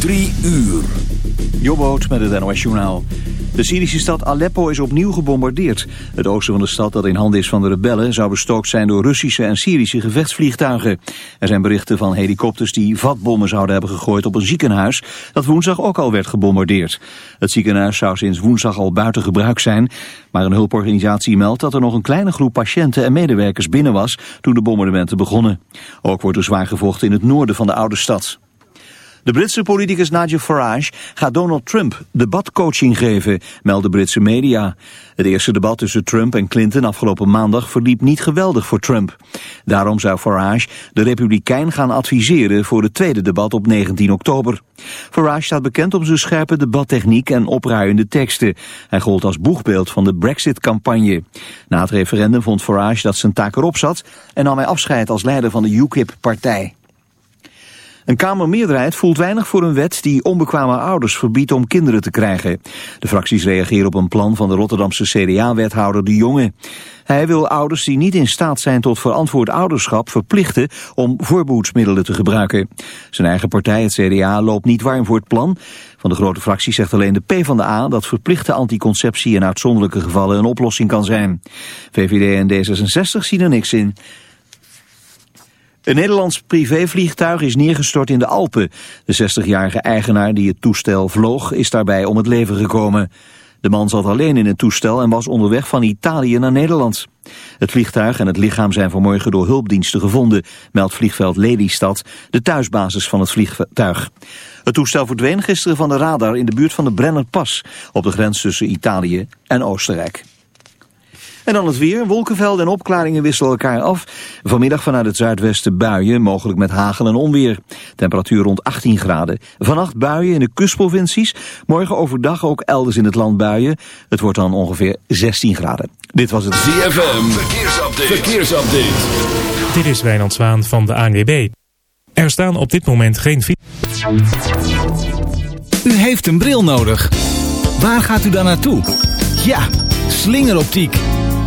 Drie uur. Jobboot met het NOS Journaal. De Syrische stad Aleppo is opnieuw gebombardeerd. Het oosten van de stad dat in handen is van de rebellen... zou bestookt zijn door Russische en Syrische gevechtsvliegtuigen. Er zijn berichten van helikopters die vatbommen zouden hebben gegooid... op een ziekenhuis dat woensdag ook al werd gebombardeerd. Het ziekenhuis zou sinds woensdag al buiten gebruik zijn... maar een hulporganisatie meldt dat er nog een kleine groep patiënten en medewerkers binnen was... toen de bombardementen begonnen. Ook wordt er zwaar gevochten in het noorden van de oude stad. De Britse politicus Nigel Farage gaat Donald Trump debatcoaching geven, melden Britse media. Het eerste debat tussen Trump en Clinton afgelopen maandag verliep niet geweldig voor Trump. Daarom zou Farage de Republikein gaan adviseren voor het tweede debat op 19 oktober. Farage staat bekend om zijn scherpe debattechniek en opruiende teksten. Hij gold als boegbeeld van de Brexit-campagne. Na het referendum vond Farage dat zijn taak erop zat en nam hij afscheid als leider van de UKIP-partij. Een Kamermeerderheid voelt weinig voor een wet die onbekwame ouders verbiedt om kinderen te krijgen. De fracties reageren op een plan van de Rotterdamse CDA-wethouder De Jonge. Hij wil ouders die niet in staat zijn tot verantwoord ouderschap verplichten om voorbehoedsmiddelen te gebruiken. Zijn eigen partij, het CDA, loopt niet warm voor het plan. Van de grote fractie zegt alleen de PvdA dat verplichte anticonceptie in uitzonderlijke gevallen een oplossing kan zijn. VVD en D66 zien er niks in. Een Nederlands privévliegtuig is neergestort in de Alpen. De 60-jarige eigenaar die het toestel vloog is daarbij om het leven gekomen. De man zat alleen in het toestel en was onderweg van Italië naar Nederland. Het vliegtuig en het lichaam zijn vanmorgen door hulpdiensten gevonden, meldt vliegveld Lelystad, de thuisbasis van het vliegtuig. Het toestel verdween gisteren van de radar in de buurt van de Brennerpas, op de grens tussen Italië en Oostenrijk. En dan het weer. Wolkenvelden en opklaringen wisselen elkaar af. Vanmiddag vanuit het zuidwesten buien, mogelijk met hagel en onweer. Temperatuur rond 18 graden. Vannacht buien in de kustprovincies. Morgen overdag ook elders in het land buien. Het wordt dan ongeveer 16 graden. Dit was het ZFM. Verkeersupdate. Verkeersupdate. Dit is Wijnand Zwaan van de ANWB. Er staan op dit moment geen... U heeft een bril nodig. Waar gaat u dan naartoe? Ja, slingeroptiek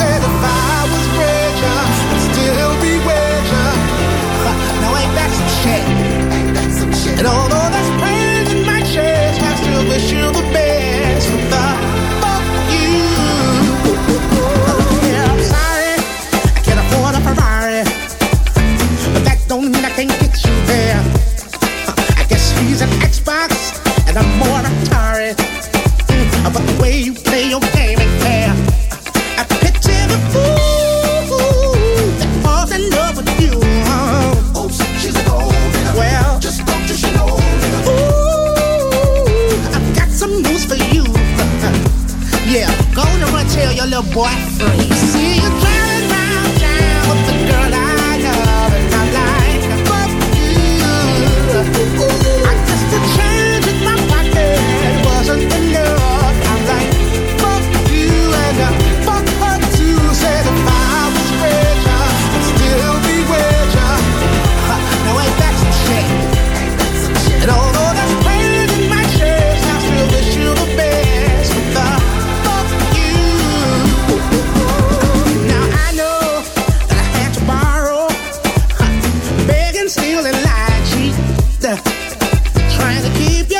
Said boy free. feeling like she's uh, trying to keep you.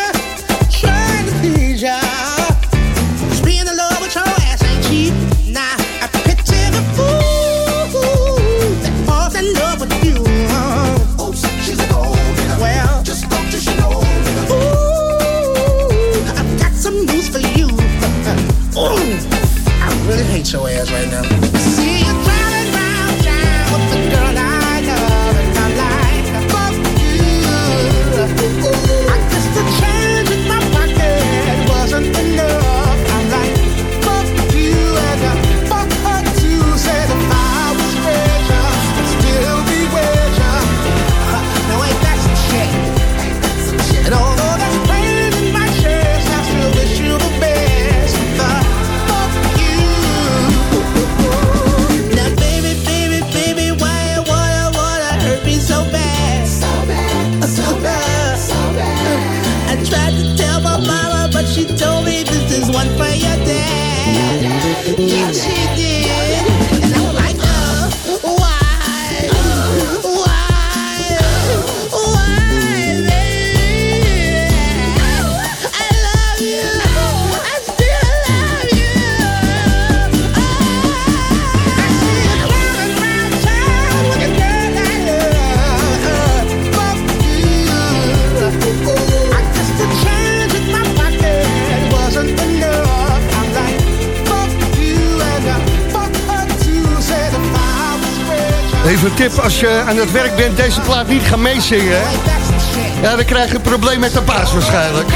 Tip, als je aan het werk bent, deze plaat niet gaan meezingen. hè? Ja, dan krijg je een probleem met de baas waarschijnlijk.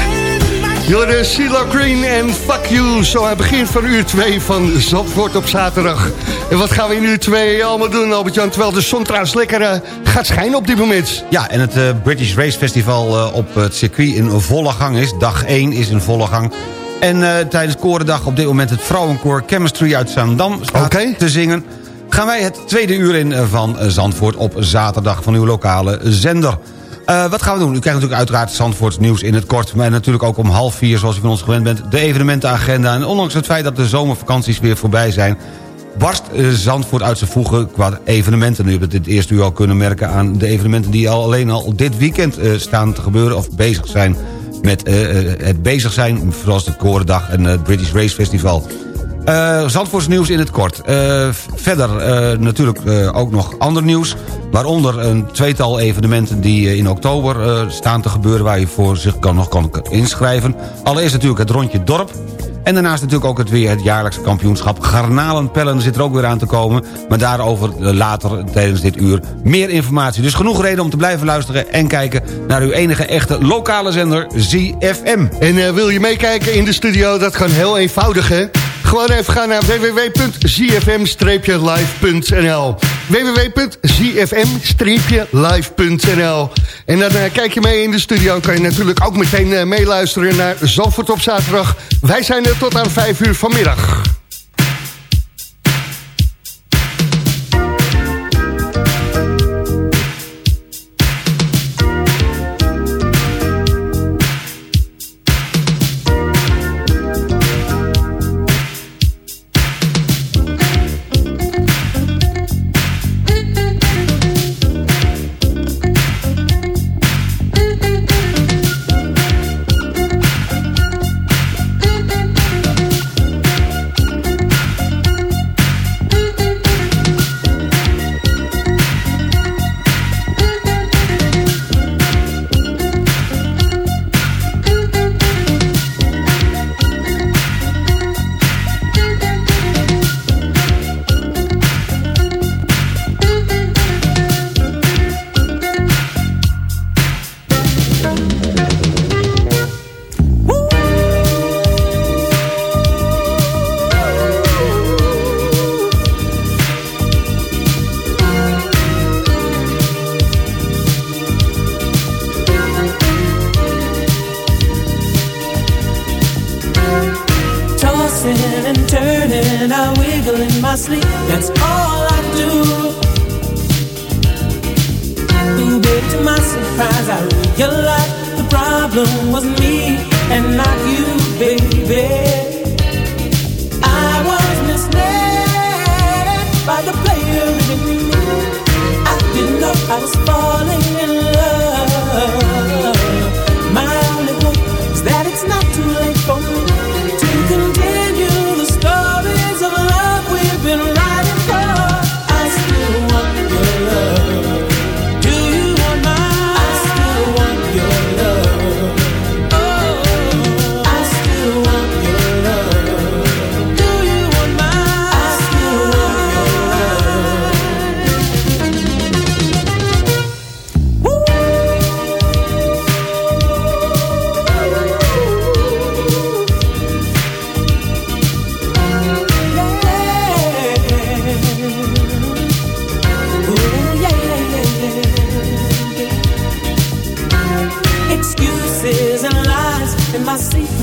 Jullie CeeLo Green en Fuck You, zo aan het begin van uur 2 van Zandvoort op zaterdag. En wat gaan we in uur 2 allemaal doen, Albert-Jan? Terwijl de zon trouwens lekker eh, gaat schijnen op dit moment. Ja, en het eh, British Race Festival eh, op het circuit in volle gang is. Dag 1 is in volle gang. En tijdens Korendag op dit moment het vrouwenkoor Chemistry uit Zaandam staat te zingen. Gaan wij het tweede uur in eh, van eh, Zandvoort op zaterdag van uw lokale zender. Eh, wat gaan we doen? U krijgt natuurlijk uiteraard Zandvoorts nieuws in het kort... maar natuurlijk ook om half vier, zoals u van ons gewend bent... de evenementenagenda. En ondanks het feit dat de zomervakanties weer voorbij zijn... barst Zandvoort uit zijn voegen qua evenementen. U hebt dit eerste uur al kunnen merken aan de evenementen... die al alleen al dit weekend staan te gebeuren of bezig zijn... met het bezig zijn, zoals de Korendag en het British Race Festival... Zandvoorts nieuws in het kort. Eh, verder eh, natuurlijk ook nog ander nieuws. Waaronder een tweetal evenementen die in oktober staan te gebeuren... waar je voor zich kan, nog kan inschrijven. Allereerst natuurlijk het rondje dorp. En daarnaast natuurlijk ook het weer het jaarlijkse kampioenschap. Garnalenpellen zit er ook weer aan te komen. Maar daarover later tijdens dit uur meer informatie. Dus genoeg reden om te blijven luisteren en kijken... naar uw enige echte lokale zender ZFM. En wil je meekijken in de studio? Dat kan heel eenvoudig, hè? Gewoon even gaan naar www.zfm-live.nl www.zfm-live.nl En dan eh, kijk je mee in de studio... kan je natuurlijk ook meteen eh, meeluisteren naar Zandvoort op zaterdag. Wij zijn er tot aan 5 uur vanmiddag.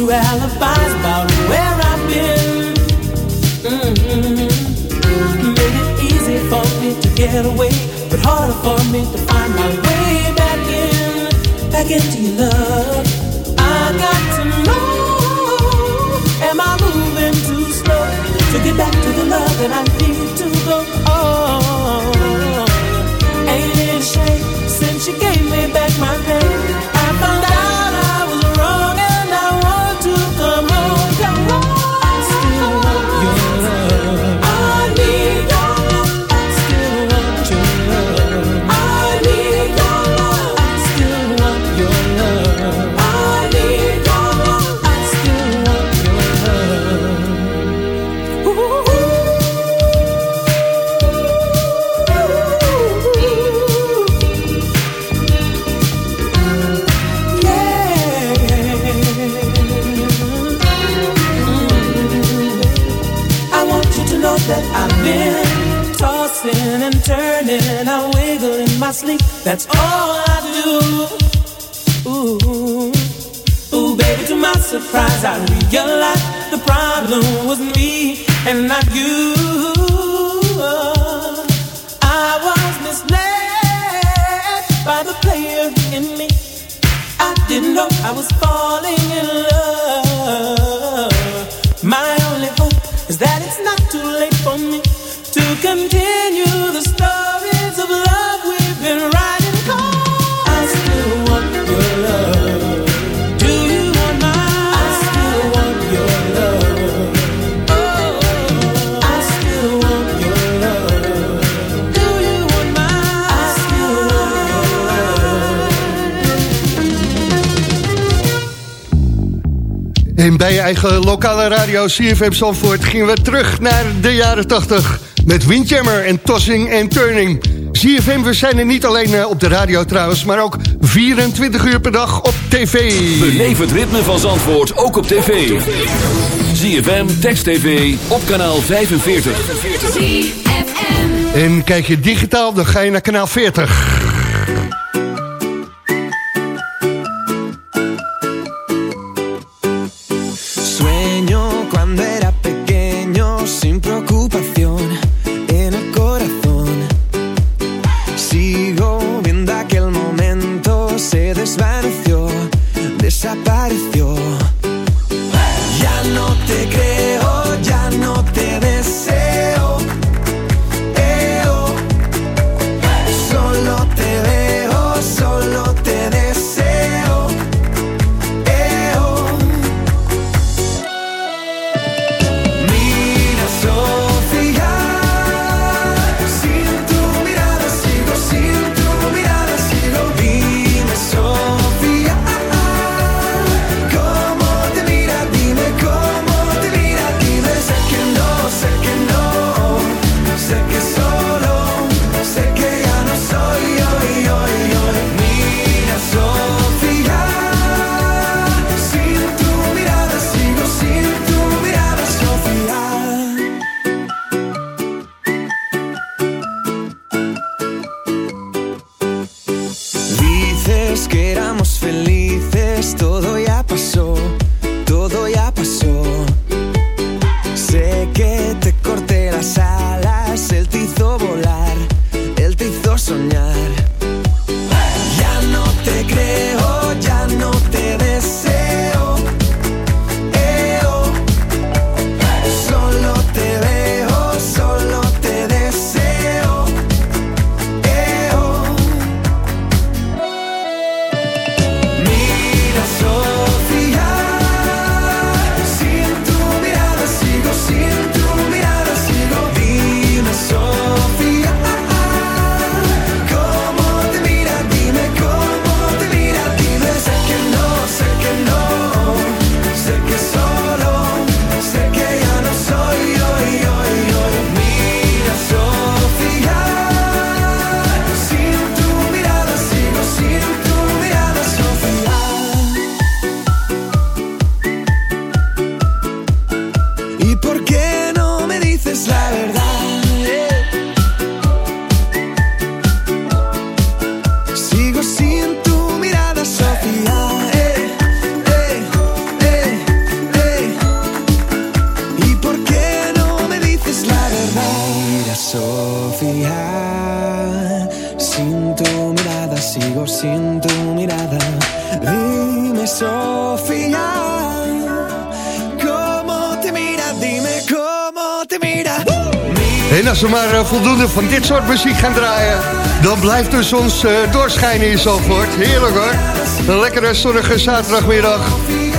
true alibis about where I've been. Mm-hmm. Made it easy for me to get away, but harder for me to find my way back in, back into That's all I do. Ooh, ooh, baby, to my surprise, I realize the problem was me and not you. I was misled by the player in me. I didn't know I was falling in love. En bij je eigen lokale radio CFM Zandvoort gingen we terug naar de jaren 80 met Windjammer en Tossing en Turning. CFM, we zijn er niet alleen eh, op de radio trouwens, maar ook 24 uur per dag op tv. Beleef het ritme van Zandvoort ook op tv. CFM Text TV op kanaal 45. En kijk je digitaal, dan ga je naar kanaal 40. Van dit soort muziek gaan draaien... dan blijft dus ons eh, doorschijnen in Zandvoort. Heerlijk hoor. Een lekkere zonnige zaterdagmiddag.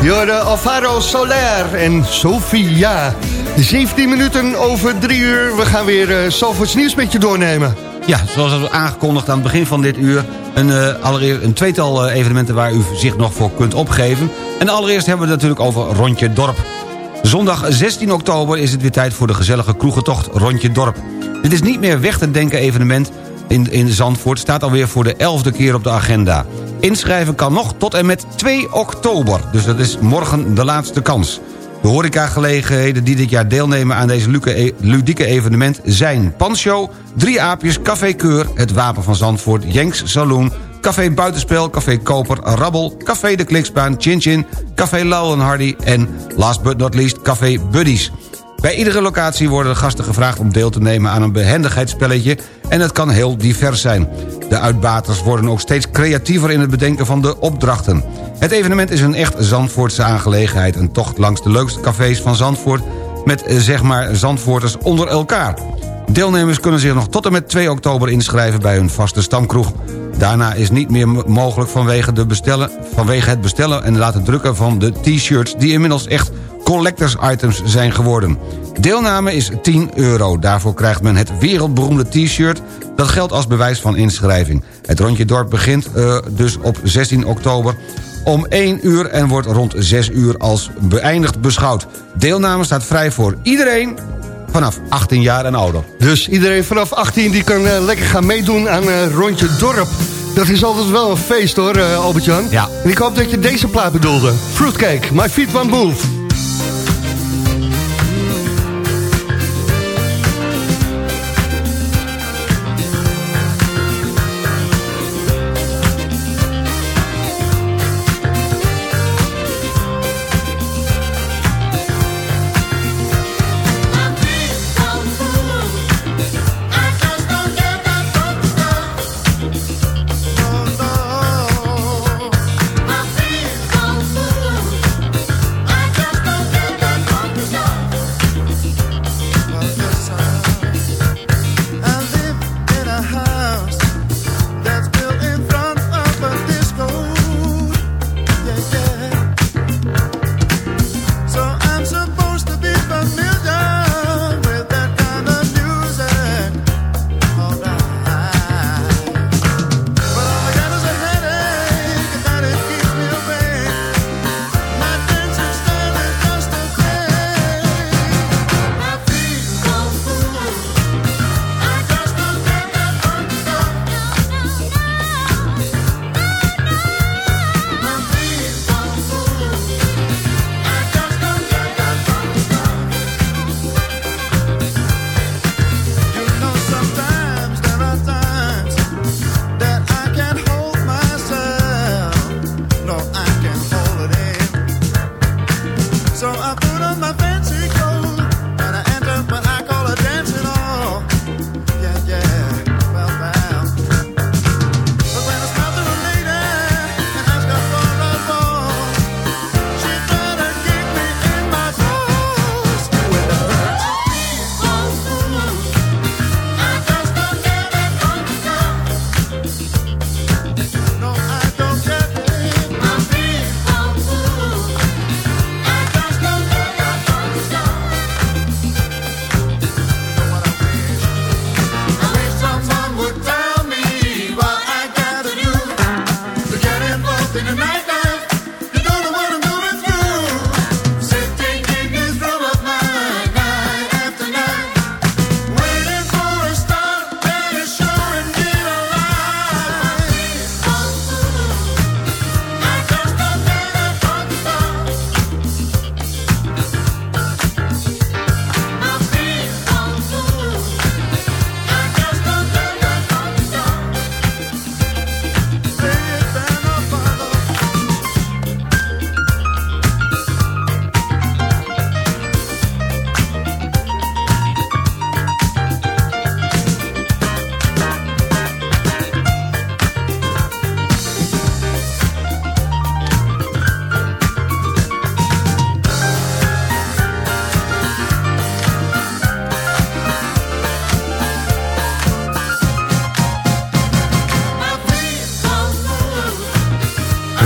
Jorde Alvaro Soler en Sofia. 17 minuten over 3 uur. We gaan weer uh, Zandvoorts nieuws met je doornemen. Ja, zoals aangekondigd aan het begin van dit uur... een, uh, allereerst een tweetal evenementen waar u zich nog voor kunt opgeven. En allereerst hebben we het natuurlijk over Rondje Dorp. Zondag 16 oktober is het weer tijd voor de gezellige kroegentocht Rondje Dorp. Dit is niet meer weg te denken evenement in, in Zandvoort... staat alweer voor de elfde keer op de agenda. Inschrijven kan nog tot en met 2 oktober. Dus dat is morgen de laatste kans. De horecagelegenheden die dit jaar deelnemen aan deze ludieke evenement zijn... Panshow, Drie Aapjes, Café Keur, Het Wapen van Zandvoort, Jenks Saloon... Café Buitenspel, Café Koper, Rabbel, Café De Kliksbaan, Chin Chin... Café Lauw Hardy en last but not least Café Buddies. Bij iedere locatie worden de gasten gevraagd om deel te nemen aan een behendigheidsspelletje... en het kan heel divers zijn. De uitbaters worden ook steeds creatiever in het bedenken van de opdrachten. Het evenement is een echt Zandvoortse aangelegenheid. Een tocht langs de leukste cafés van Zandvoort... met zeg maar Zandvoorters onder elkaar. Deelnemers kunnen zich nog tot en met 2 oktober inschrijven bij hun vaste stamkroeg. Daarna is niet meer mogelijk vanwege, de bestellen, vanwege het bestellen en laten drukken van de t-shirts... die inmiddels echt collectors items zijn geworden. Deelname is 10 euro. Daarvoor krijgt men het wereldberoemde t-shirt. Dat geldt als bewijs van inschrijving. Het rondje dorp begint uh, dus op 16 oktober om 1 uur en wordt rond 6 uur als beëindigd beschouwd. Deelname staat vrij voor iedereen vanaf 18 jaar en ouder. Dus iedereen vanaf 18 die kan uh, lekker gaan meedoen aan uh, Rondje Dorp. Dat is altijd wel een feest hoor, Albert-Jan. Ja. En ik hoop dat je deze plaat bedoelde. Fruitcake, My Feet One Move.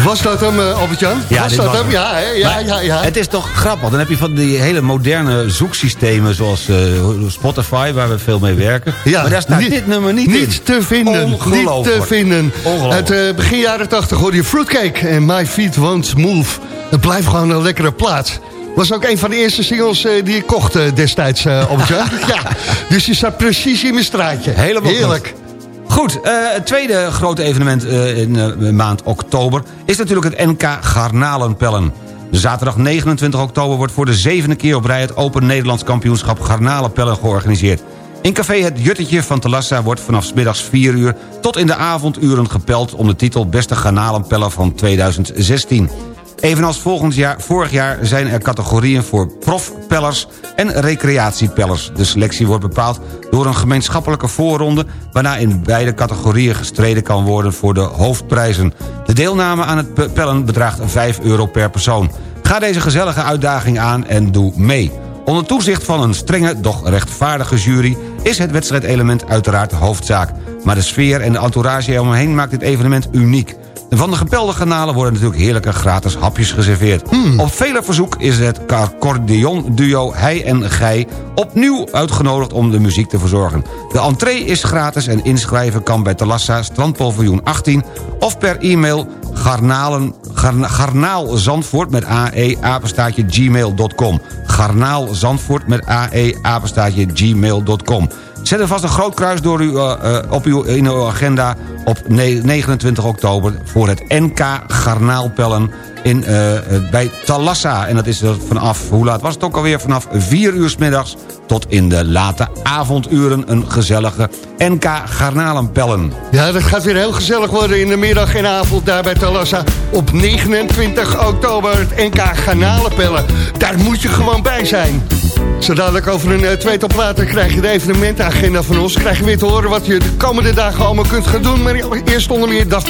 Was dat hem, eh, Albert-Jan? was dit dat was hem? Ja, ja, Maar ja, ja. Het is toch grappig. Dan heb je van die hele moderne zoeksystemen... zoals eh, Spotify, waar we veel mee werken. Ja, maar daar staat niet- dit nummer niet, Niet in. te vinden. Niet te Ongelooflijk. vinden. Uit eh, begin jaren 80 hoorde je Fruitcake en My Feet Won't Move. Het blijft gewoon een lekkere plaat. Was ook een van de eerste singles die ik kocht destijds, Albert-Jan. ja, dus je staat precies in mijn straatje. Helemaal goed. Heerlijk. Eh, het tweede grote evenement eh, in eh, maand oktober... is natuurlijk het NK Garnalenpellen. Zaterdag 29 oktober wordt voor de zevende keer op rij... het Open Nederlands Kampioenschap Garnalenpellen georganiseerd. In café Het Juttetje van Telassa wordt vanaf middags 4 uur... tot in de avonduren gepeld om de titel Beste Garnalenpeller van 2016. Evenals volgend jaar, vorig jaar zijn er categorieën voor profpellers en recreatiepellers. De selectie wordt bepaald door een gemeenschappelijke voorronde... waarna in beide categorieën gestreden kan worden voor de hoofdprijzen. De deelname aan het pe- pellen bedraagt 5 euro per persoon. Ga deze gezellige uitdaging aan en doe mee. Onder toezicht van een strenge, doch rechtvaardige jury... is het wedstrijdelement uiteraard hoofdzaak. Maar de sfeer en de entourage eromheen maakt dit evenement uniek. Van de gepelde garnalen worden natuurlijk heerlijke gratis hapjes geserveerd. Op vele verzoek is het accordeon-duo Hij en Gij... opnieuw uitgenodigd om de muziek te verzorgen. De entree is gratis en inschrijven kan bij Talassa, strandpaviljoen 18... of per e-mail garnalen, garna- garnaalzandvoort met ae apenstaatje gmail.com. Garnaalzandvoort met ae apenstaatje gmail.com. Zet er vast een groot kruis door u, eh, eh, op uw, in uw agenda op ne- 29 oktober... voor het NK Garnaalpellen in, eh, eh, bij Talassa. En dat is vanaf, hoe laat was het ook alweer? Vanaf 4 uur 's middags tot in de late avonduren... een gezellige NK Garnalenpellen. Ja, dat gaat weer heel gezellig worden in de middag en avond daar bij Talassa. Op 29 oktober het NK Garnalenpellen. Daar moet je gewoon bij zijn. Zo dadelijk over een uh, tweetal platen krijg je de evenementenagenda van ons. Krijg je weer te horen wat je de komende dagen allemaal kunt gaan doen. Maar eerst onder meer Daft.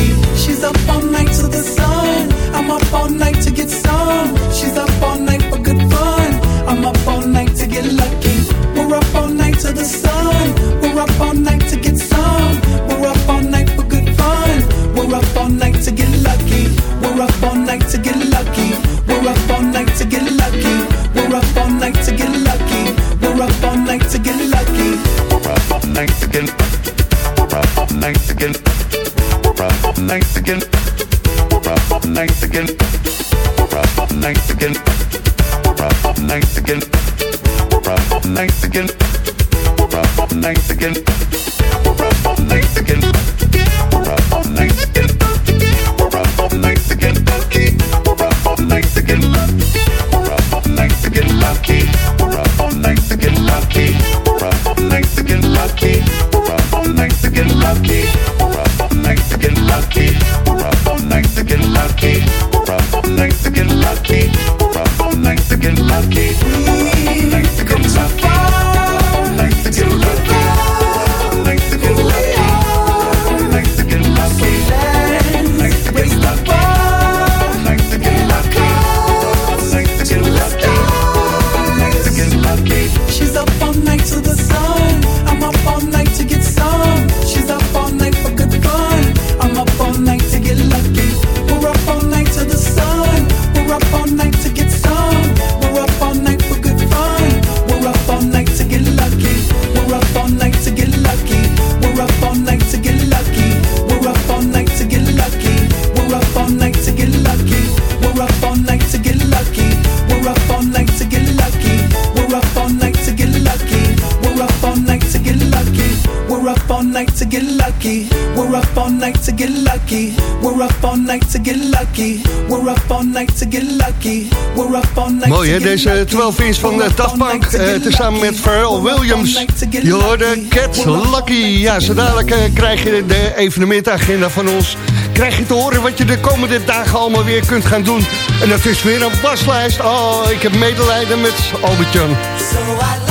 Mooi deze 12 inch van de dagbank, eh, tezamen met Pharrell Williams. Je the Cats Lucky. Ja, zo dadelijk eh, krijg je de evenementagenda van ons. Krijg je te horen wat je de komende dagen allemaal weer kunt gaan doen. En dat is weer een waslijst. Oh, ik heb medelijden met Albert-Jan. So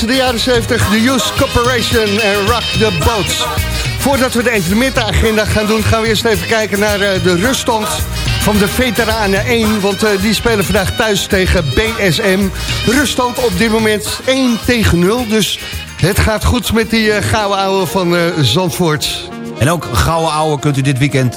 de jaren 70, de Youth Corporation en Rock the Boats. Voordat we de evenementenagenda gaan doen, gaan we eerst even kijken naar eh, de ruststand van de Veteranen 1. Want eh, die spelen vandaag thuis tegen BSM. Ruststand op dit moment 1 tegen 0. Dus het gaat goed met die eh, gouden ouwe van Zandvoort. En ook gouden ouwe kunt u dit weekend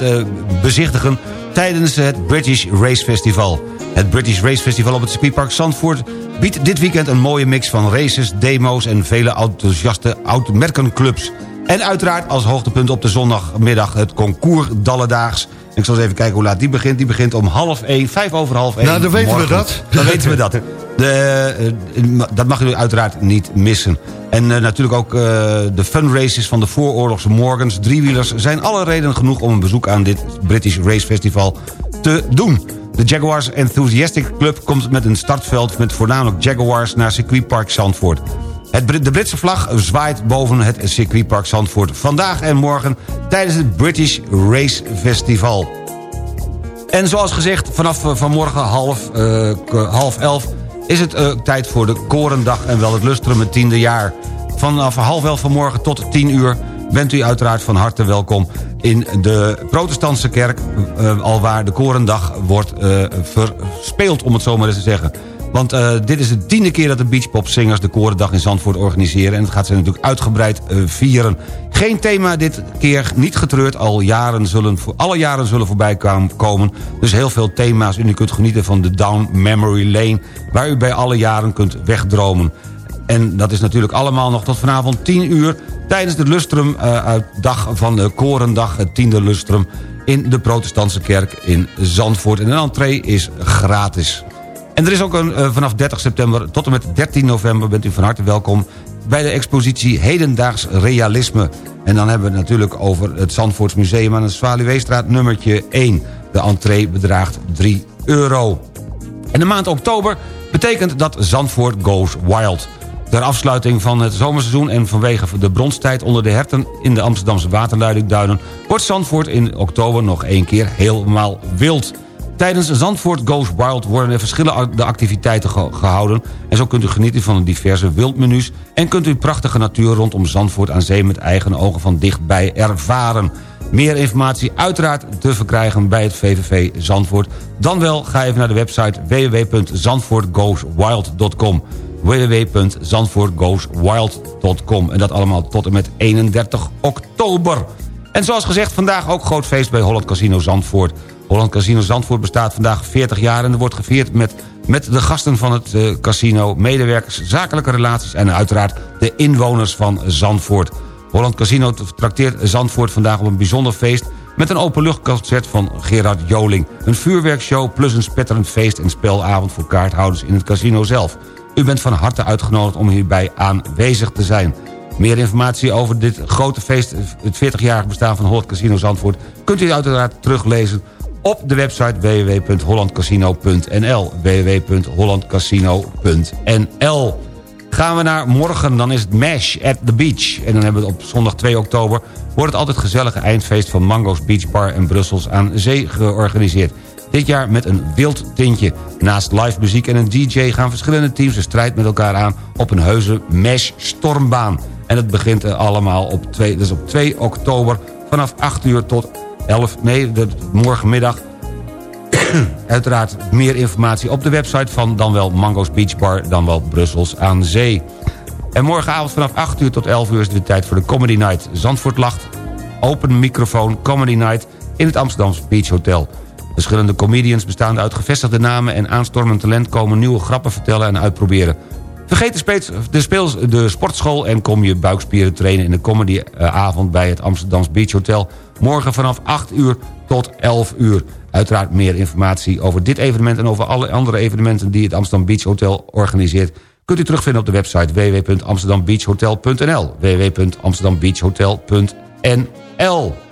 bezichtigen tijdens het British Race Festival. Het British Race Festival op het circuitpark Zandvoort... biedt dit weekend een mooie mix van races, demo's... en vele enthousiaste automerkenclubs. En uiteraard als hoogtepunt op de zondagmiddag het concours Dalledaags... Ik zal eens even kijken hoe laat die begint. Die begint om half één, vijf over half één. Nou, dan weten we dat. Dan weten we dat. De, eh, dat mag u uiteraard niet missen. En eh, natuurlijk ook eh, de funraces van de vooroorlogse Morgans, driewielers... zijn alle redenen genoeg om een bezoek aan dit British Race Festival te doen. De Jaguars Enthusiastic Club komt met een startveld... met voornamelijk Jaguars naar circuitpark Zandvoort. Het, de Britse vlag zwaait boven het circuitpark Zandvoort... vandaag en morgen tijdens het British Race Festival. En zoals gezegd, vanaf eh, vanmorgen half, eh, half elf... is het eh, tijd voor de Korendag en wel het lustrum het tiende jaar. Vanaf half elf vanmorgen tot tien uur bent u uiteraard van harte welkom... in de protestantse kerk, eh, alwaar de Korendag wordt eh, verspeeld... om het zo maar eens te zeggen. Want eh, dit is de tiende keer dat de Beachpop-zingers de Korendag in Zandvoort organiseren... en het gaat ze natuurlijk uitgebreid vieren. Geen thema dit keer, niet getreurd. Al jaren zullen, alle jaren zullen voorbij komen. Dus heel veel thema's en u kunt genieten van de Down Memory Lane... waar u bij alle jaren kunt wegdromen. En dat is natuurlijk allemaal nog tot vanavond 10 uur... tijdens de lustrum eh, van de Korendag, het tiende lustrum... in de protestantse kerk in Zandvoort. En de entree is gratis. En er is ook een, eh, vanaf 30 september tot en met 13 november... bent u van harte welkom bij de expositie Hedendaags Realisme. En dan hebben we het natuurlijk over het Zandvoorts Museum... aan de Zwaluweestraat nummertje 1. De entree bedraagt 3 euro. En de maand oktober betekent dat Zandvoort Goes Wild. Ter afsluiting van het zomerseizoen en vanwege de bronstijd onder de herten... in de Amsterdamse waterleidingduinen... wordt Zandvoort in oktober nog één keer helemaal wild. Tijdens Zandvoort Goes Wild worden er verschillende activiteiten ge- gehouden... en zo kunt u genieten van diverse wildmenu's... en kunt u prachtige natuur rondom Zandvoort aan zee... met eigen ogen van dichtbij ervaren. Meer informatie uiteraard te verkrijgen bij het VVV Zandvoort. Dan wel ga even naar de website www.zandvoortgoeswild.com www.zandvoortgoeswild.com En dat allemaal tot en met 31 oktober. En zoals gezegd, vandaag ook groot feest bij Holland Casino Zandvoort. Holland Casino Zandvoort bestaat vandaag 40 jaar... en er wordt gevierd met, met de gasten van het eh, casino... medewerkers, zakelijke relaties en uiteraard de inwoners van Zandvoort. Holland Casino trakteert Zandvoort vandaag op een bijzonder feest... met een openluchtconcert van Gerard Joling. Een vuurwerkshow plus een spetterend feest en spelavond... voor kaarthouders in het casino zelf. U bent van harte uitgenodigd om hierbij aanwezig te zijn. Meer informatie over dit grote feest, het 40-jarig bestaan van Holland Casino Zandvoort... kunt u uiteraard teruglezen op de website www.hollandcasino.nl www.hollandcasino.nl Gaan we naar morgen, dan is het MASH at the Beach. En dan hebben we op zondag 2 oktober... wordt het altijd gezellige eindfeest van Mango's Beach Bar in Brussels aan zee georganiseerd. Dit jaar met een wild tintje. Naast live muziek en een DJ gaan verschillende teams de strijd met elkaar aan... op een heuse MASH stormbaan. En het begint allemaal op 2, dus op 2 oktober vanaf 8 uur tot 11... nee, de, morgenmiddag Uiteraard meer informatie op de website van dan wel Mango's Beach Bar... dan wel Brussels aan Zee. En morgenavond vanaf 8 uur tot 11 uur is het weer tijd voor de Comedy Night. Zandvoort lacht, open microfoon Comedy Night in het Amsterdamse Beach Hotel. Verschillende comedians bestaande uit gevestigde namen en aanstormend talent... komen nieuwe grappen vertellen en uitproberen. Vergeet de, speels, de, speels, de sportschool en kom je buikspieren trainen... in de comedyavond bij het Amsterdams Beach Hotel. Morgen vanaf 8 uur tot 11 uur. Uiteraard meer informatie over dit evenement... en over alle andere evenementen die het Amsterdam Beach Hotel organiseert... kunt u terugvinden op de website www.amsterdambeachhotel.nl www.amsterdambeachhotel.nl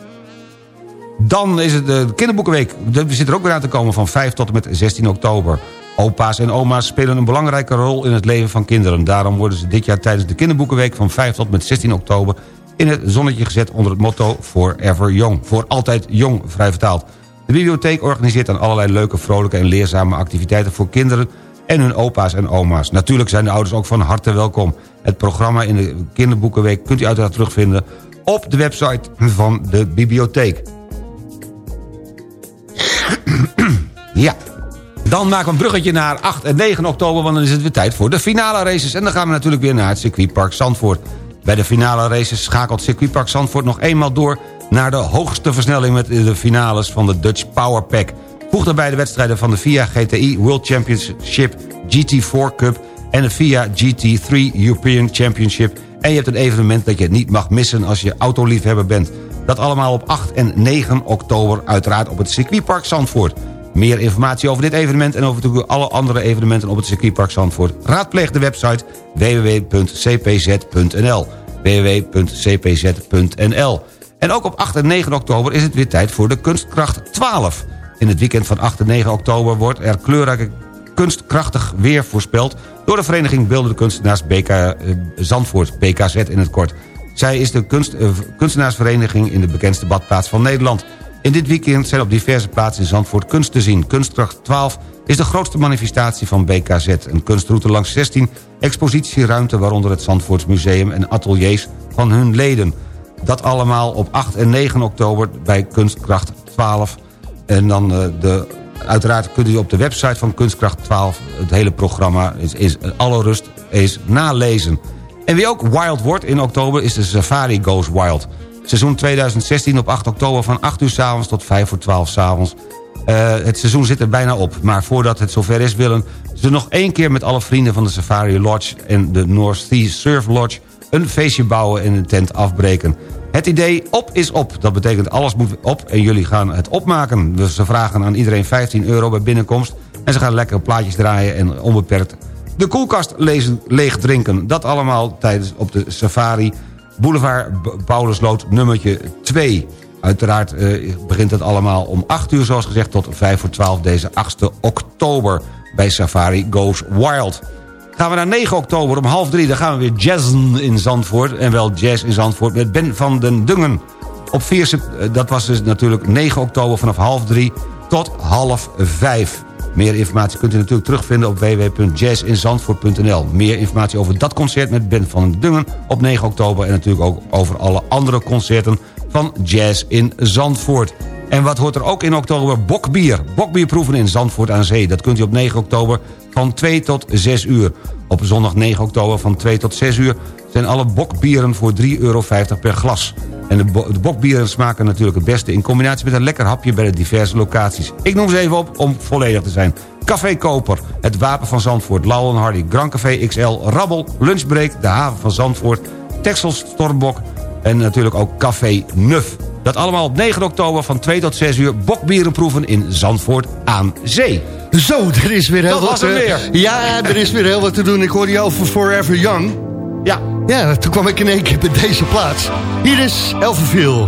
Dan is het de kinderboekenweek. Die zit er ook weer aan te komen van 5 tot en met 16 oktober. Opa's en oma's spelen een belangrijke rol in het leven van kinderen. Daarom worden ze dit jaar tijdens de kinderboekenweek van 5 tot met 16 oktober... in het zonnetje gezet onder het motto Forever Young. Voor altijd jong, vrij vertaald. De bibliotheek organiseert dan allerlei leuke, vrolijke en leerzame activiteiten voor kinderen en hun opa's en oma's. Natuurlijk zijn de ouders ook van harte welkom. Het programma in de kinderboekenweek kunt u uiteraard terugvinden op de website van de bibliotheek. ja, dan maken we een bruggetje naar 8 en 9 oktober... want dan is het weer tijd voor de finale races. En dan gaan we natuurlijk weer naar het circuitpark Zandvoort. Bij de finale races schakelt circuitpark Zandvoort nog eenmaal door... naar de hoogste versnelling met de finales van de Dutch Power Pack. Voeg daarbij de wedstrijden van de FIA GTI World Championship GT4 Cup... en de FIA GT3 European Championship... en je hebt een evenement dat je niet mag missen als je autoliefhebber bent. Dat allemaal op 8 en 9 oktober uiteraard op het circuitpark Zandvoort. Meer informatie over dit evenement en over alle andere evenementen op het circuitpark Zandvoort. Raadpleeg de website www.cpz.nl www.cpz.nl En ook op 8 en 9 oktober is het weer tijd voor de Kunstkracht 12. In het weekend van 8 en 9 oktober wordt er kleurrijke kunstkrachtig weer voorspeld... door de Vereniging Beeldende Kunstenaars BK, eh, Zandvoort, BKZ in het kort. Zij is de kunst, eh, kunstenaarsvereniging in de bekendste badplaats van Nederland. In dit weekend zijn op diverse plaatsen in Zandvoort kunst te zien. Kunstkracht 12 is de grootste manifestatie van BKZ. Een kunstroute langs 16 expositieruimte... waaronder het Zandvoorts Museum en ateliers van hun leden. Dat allemaal op 8 en 9 oktober bij Kunstkracht 12. En dan eh, de, uiteraard kunt u op de website van Kunstkracht 12... het hele programma, is, is alle rust, is nalezen. En wie ook wild wordt in oktober is de Safari Goes Wild. Seizoen 2016 op 8 oktober van 8 uur s avonds tot 5 voor 12 s avonds. Uh, het seizoen zit er bijna op, maar voordat het zover is... willen ze nog één keer met alle vrienden van de Safari Lodge... en de North Sea Surf Lodge een feestje bouwen en een tent afbreken. Het idee op is op. Dat betekent alles moet op en jullie gaan het opmaken. Dus ze vragen aan iedereen 15 euro bij binnenkomst... en ze gaan lekker plaatjes draaien en onbeperkt de koelkast lezen, leeg drinken. Dat allemaal tijdens op de Safari Boulevard Paulusloot nummertje 2. Uiteraard eh, begint het allemaal om 8 uur zoals gezegd tot 5 voor 12 deze 8 oktober bij Safari Goes Wild. Gaan we naar 9 oktober om half 3, dan gaan we weer jazzen in Zandvoort. En wel jazz in Zandvoort met Ben van den Dungen. Op 4 eh, dat was dus natuurlijk 9 oktober vanaf half 3 tot half 5. Meer informatie kunt u natuurlijk terugvinden op www.jazzinzandvoort.nl. Meer informatie over dat concert met Ben van Dungen op 9 oktober... en natuurlijk ook over alle andere concerten van Jazz in Zandvoort. En wat hoort er ook in oktober? Bokbier. Bokbierproeven in Zandvoort aan Zee. Dat kunt u op 9 oktober van 2 tot 6 uur. Op zondag 9 oktober van 2 tot 6 uur zijn alle bokbieren voor 3,50 euro per glas. En de, bo de, bokbieren smaken natuurlijk het beste... in combinatie met een lekker hapje bij de diverse locaties. Ik noem ze even op om volledig te zijn. Café Koper, het Wapen van Zandvoort, Lauw Hardy... Grand Café XL, Rabbel, Lunchbreak, de Haven van Zandvoort... Texels, Stormbok en natuurlijk ook Café Nuf. Dat allemaal op 9 oktober van 2 tot 6 uur... bokbieren proeven in Zandvoort aan Zee. Zo, er is weer heel Dat wat... was er weer. Ja, er is weer heel wat te doen. Ik hoorde jou over Forever Young. Ja. Ja, toen kwam ik in één keer bij deze plaats. Hier is Elvenville.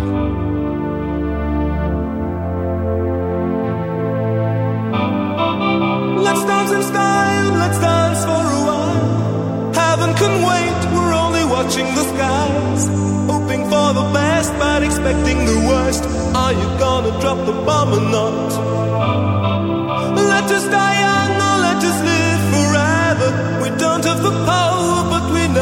Let's dance in style, let's dance for a while. Heaven can wait, we're only watching the skies. Hoping for the best, but expecting the worst. Are you gonna drop the bomb or not? Let us die young or let us live forever. We don't have the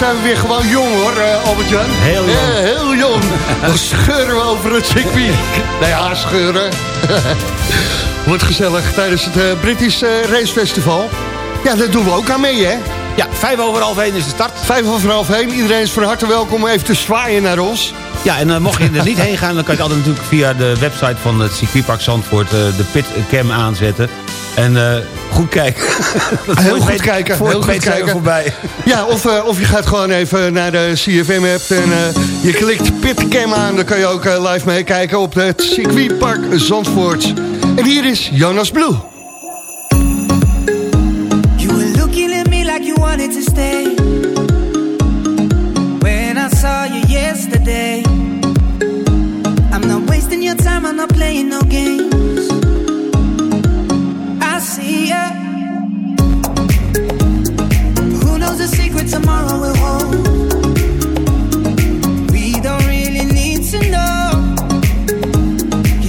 zijn we weer gewoon jong hoor, eh, Albert-Jan. Heel jong. Ja, heel jong. Dan scheuren we over het circuit. Nou ja, scheuren. Wordt gezellig tijdens het eh, British eh, Racefestival. Ja, daar doen we ook aan mee, hè? Ja, vijf over half één is de start. Vijf over half één. Iedereen is van harte welkom om even te zwaaien naar ons. Ja, en eh, mocht je er niet heen gaan... dan kan je altijd natuurlijk via de website van het circuitpark Zandvoort... eh, de pitcam aanzetten. En eh, goed kijken. Heel goed kijken, Voor heel goed kijken. voorbij. Ja, of, eh, of je gaat gewoon even naar de CFM-app en eh, je klikt Pitcam aan. Dan kan je ook live meekijken op het circuitpark Zandvoort. En hier is Jonas Blue. You were looking at me like you wanted to stay. When I saw you yesterday, I'm not wasting your time, I'm not playing no games.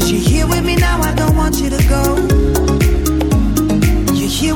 You here with me now I don't want you to go. You're here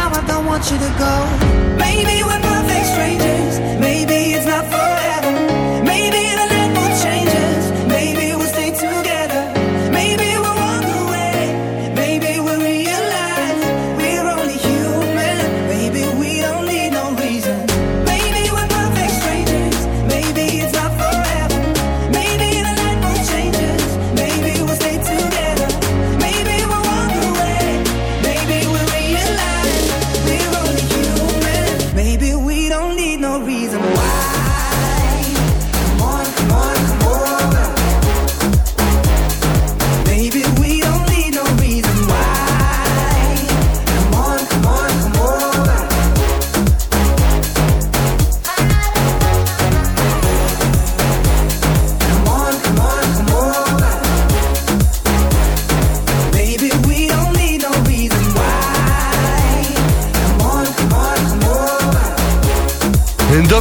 Now, I don't want you to go. Maybe we're perfect strangers.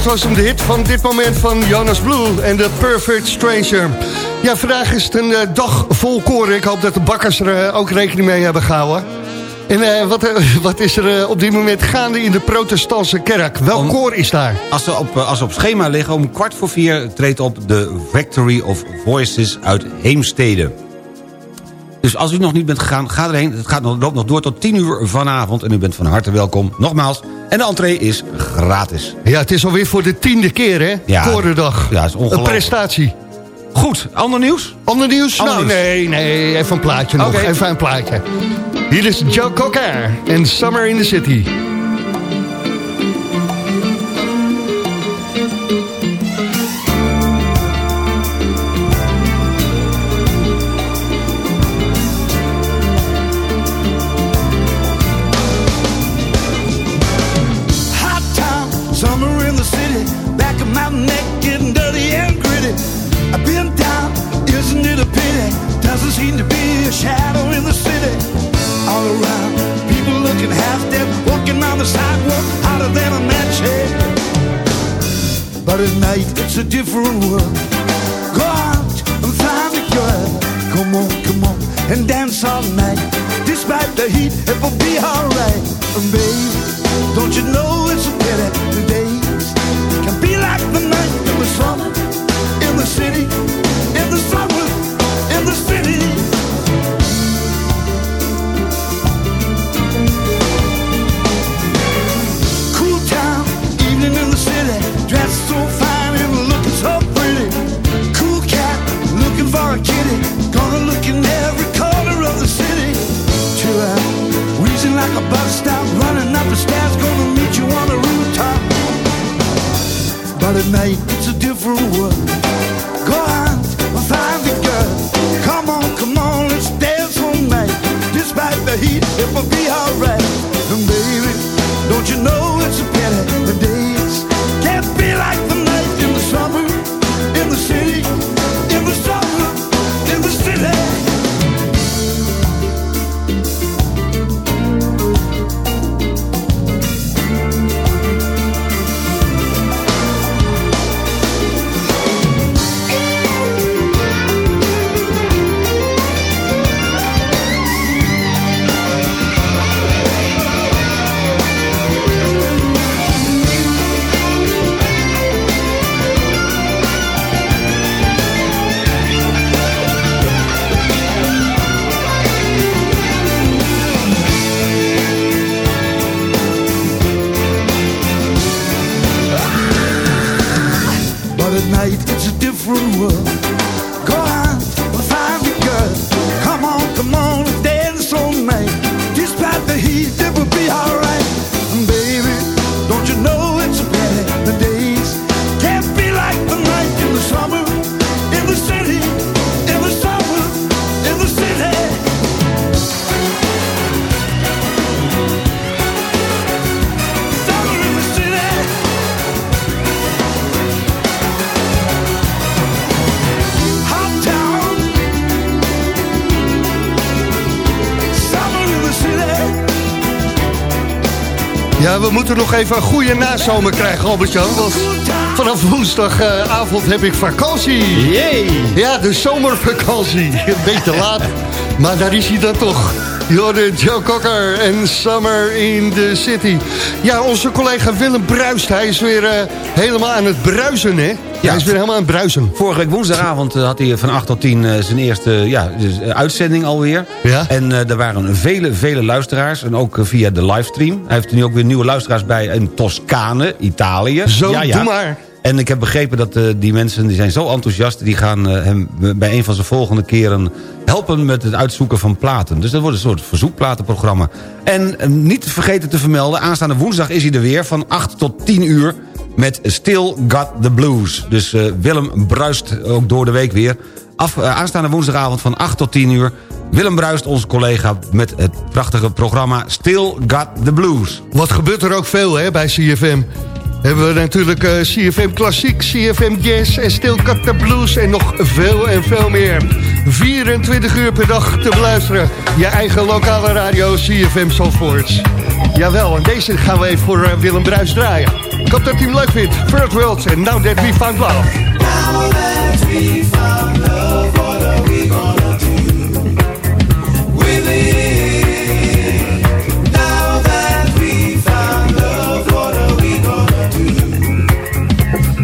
Dat was hem de hit van dit moment van Jonas Blue en The Perfect Stranger. Ja, vandaag is het een eh, dag vol koren. Ik hoop dat de bakkers er eh, ook rekening mee hebben gehouden. En eh, wat, wat is er op dit moment gaande in de protestantse kerk? Welk koor is daar? Als ze, op, als ze op schema liggen, om kwart voor vier treedt op de Victory of Voices uit Heemstede. Dus als u nog niet bent gegaan, ga erheen. Het gaat nog, loopt nog door tot 10 uur vanavond en u bent van harte welkom. Nogmaals, en de entree is gratis. Ja, het is alweer voor de tiende keer, hè? Ja. Korendag. Ja, is Een ongelooflijk. prestatie. Goed, ander nieuws? Ander nieuws? Ander nou, nieuws. nee, nee, even een plaatje nog. Even een plaatje. Hier is Joe Cocker en Summer in the City. Don't you know nog even een goede nazomer krijgen, Albert-Jan. Want vanaf woensdagavond heb ik vakantie. Yay! Ja, de zomervakantie. Een beetje laat, maar daar is hij dan toch. Jorden Joe Cocker en Summer in the City. Ja, onze collega Willem Bruist, hij is weer eh, helemaal aan het bruisen, hè? Hij is weer helemaal aan het bruisen. Vorige week woensdagavond eh, had hij van 8 tot 10 eh, zijn eerste ja, dus, eh, uitzending alweer. Ja. En eh, er waren vele, vele luisteraars. En ook eh, via de livestream. Hij heeft er nu ook weer nieuwe luisteraars bij in Toscane, Italië. Zo, Ja, ja. doe maar. En ik heb begrepen dat eh, die mensen die zijn zo enthousiast... die gaan eh, hem bij een van zijn volgende keren helpen met het uitzoeken van platen. Dus dat wordt een soort verzoekplatenprogramma. En eh, niet vergeten te vermelden, aanstaande woensdag is hij er weer... van 8 tot 10 uur met Still Got the Blues. Dus eh, Willem bruist ook door de week weer. Af, eh, aanstaande woensdagavond van 8 tot 10 uur... Willem Bruist, onze collega, met het prachtige programma Still Got the Blues. Wat gebeurt er ook veel hè, bij CFM. Hebben we natuurlijk eh, CFM Klassiek, CFM Jazz en Still Cut the Blues... en nog veel en veel meer. 24 uur per dag te beluisteren. Je eigen lokale radio CFM Zandvoort. Jawel, en deze gaan we even voor eh, Willem Bruis draaien. Ik hoop dat hij hem leuk vindt. First World en Now That We Found Love. Now that we found love, what are we gonna do with it? Now that we found love, what are we gonna do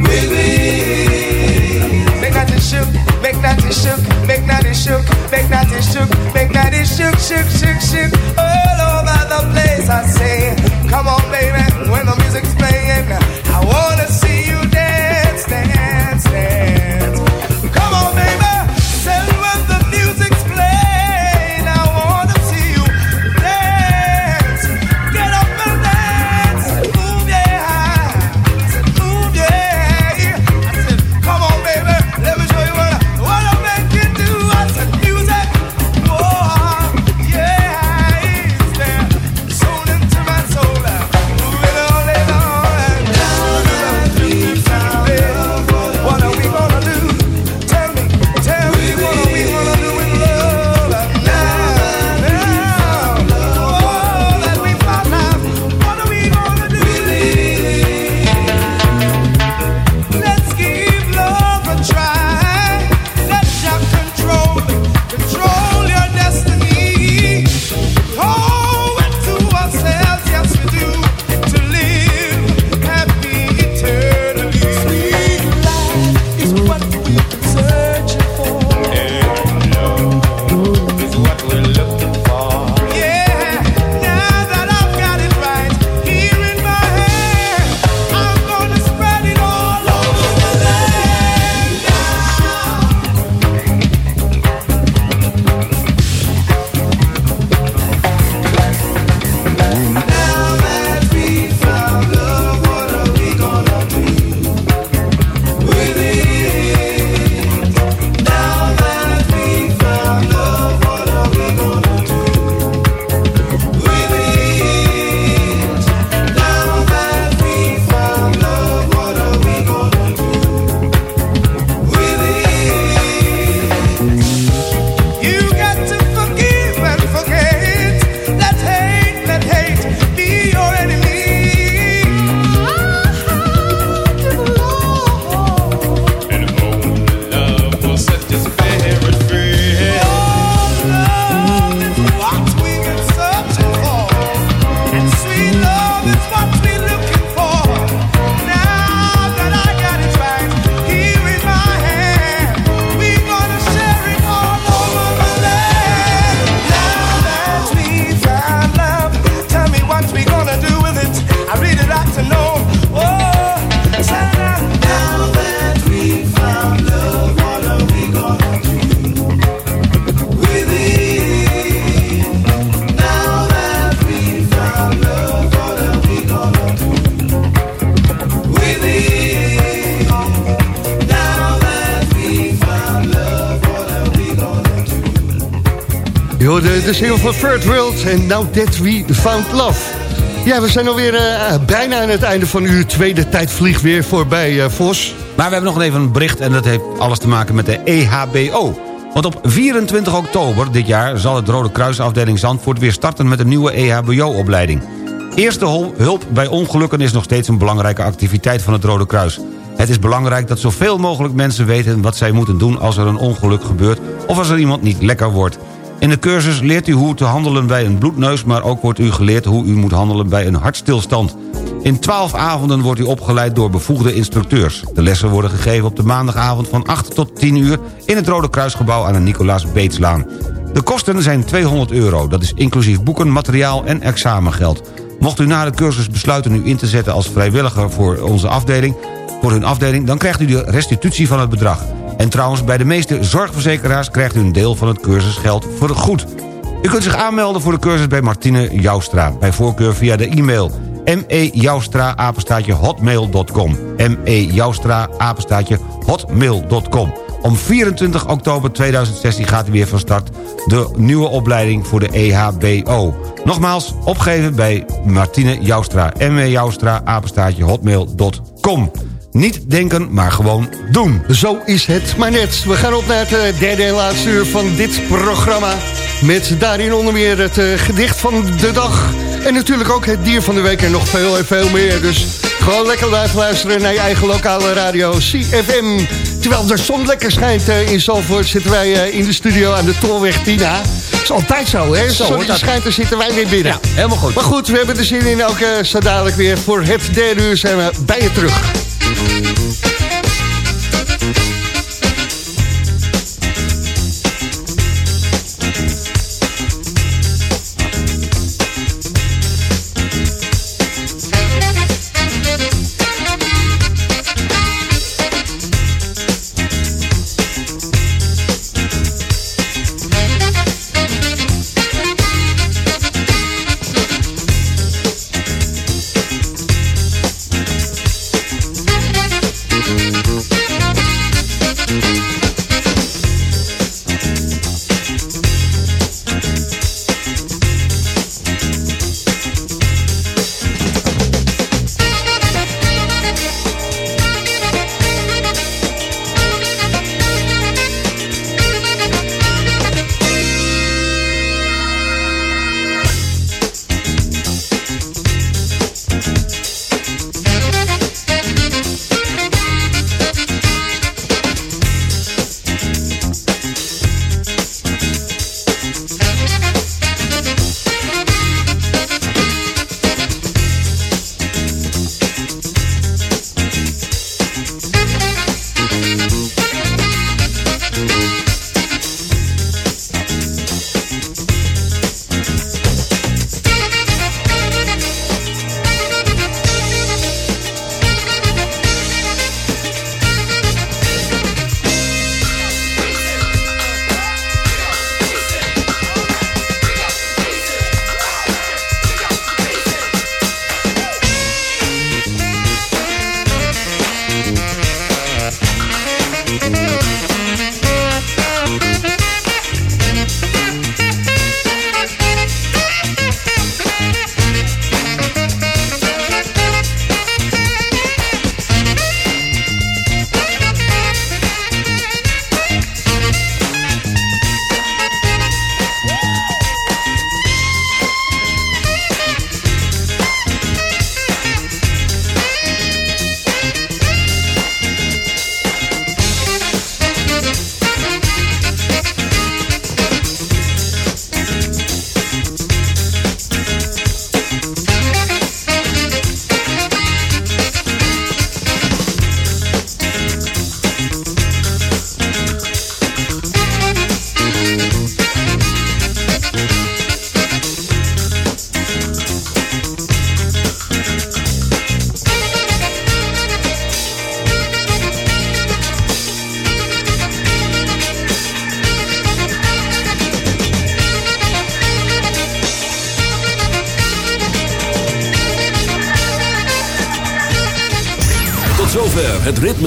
with it? Make that shook, make that shook, make that shook, make that shook, make that shook, shook, shook, shook. Place, I say, come on, hoorde de single van Third World en Now That We Found Love. Ja, we zijn alweer uh, bijna aan het einde van uw tweede tijd vliegt weer voorbij, uh, Vos. Maar we hebben nog even een bericht en dat heeft alles te maken met de EHBO. Want op 24 oktober dit jaar zal het Rode Kruisafdeling Zandvoort weer starten met een nieuwe EHBO-opleiding. Eerste hulp bij ongelukken is nog steeds een belangrijke activiteit van het Rode Kruis. Het is belangrijk dat zoveel mogelijk mensen weten wat zij moeten doen als er een ongeluk gebeurt of als er iemand niet lekker wordt. In de cursus leert u hoe te handelen bij een bloedneus... maar ook wordt u geleerd hoe u moet handelen bij een hartstilstand. In 12 avonden wordt u opgeleid door bevoegde instructeurs. De lessen worden gegeven op de maandagavond van 8 tot 10 uur... in het Rode Kruisgebouw aan de Nicolaas Beetslaan. De kosten zijn 200 euro. Dat is inclusief boeken, materiaal en examengeld. Mocht u na de cursus besluiten u in te zetten als vrijwilliger voor onze afdeling... voor hun afdeling, dan krijgt u de restitutie van het bedrag. En trouwens, bij de meeste zorgverzekeraars krijgt u een deel van het cursusgeld vergoed. U kunt zich aanmelden voor de cursus bij Martine Joustra. Bij voorkeur via de e-mail mejoustra hotmail.com mejoustra hotmail.com Om 24 oktober 2016 gaat u weer van start de nieuwe opleiding voor de EHBO. Nogmaals, opgeven bij Martine Joustra. mejoustra hotmail.com niet denken, maar gewoon doen. Zo is het maar net. We gaan op naar het eh, derde en laatste uur van dit programma. Met daarin onder meer het uh, gedicht van de dag. En natuurlijk ook het dier van de week en nog veel en veel meer. Dus gewoon lekker blijven luisteren naar je eigen lokale radio CFM. Terwijl de zon lekker schijnt uh, in Zalvoort zitten wij in de studio aan de Tolweg Tina. Dat is altijd zo, hè? Zo, Zon die schijnt, dan zitten wij weer binnen. Ja, helemaal goed. Maar goed, we hebben er zin in. Ook zo dadelijk weer voor het derde uur zijn we bij je terug. Thank you.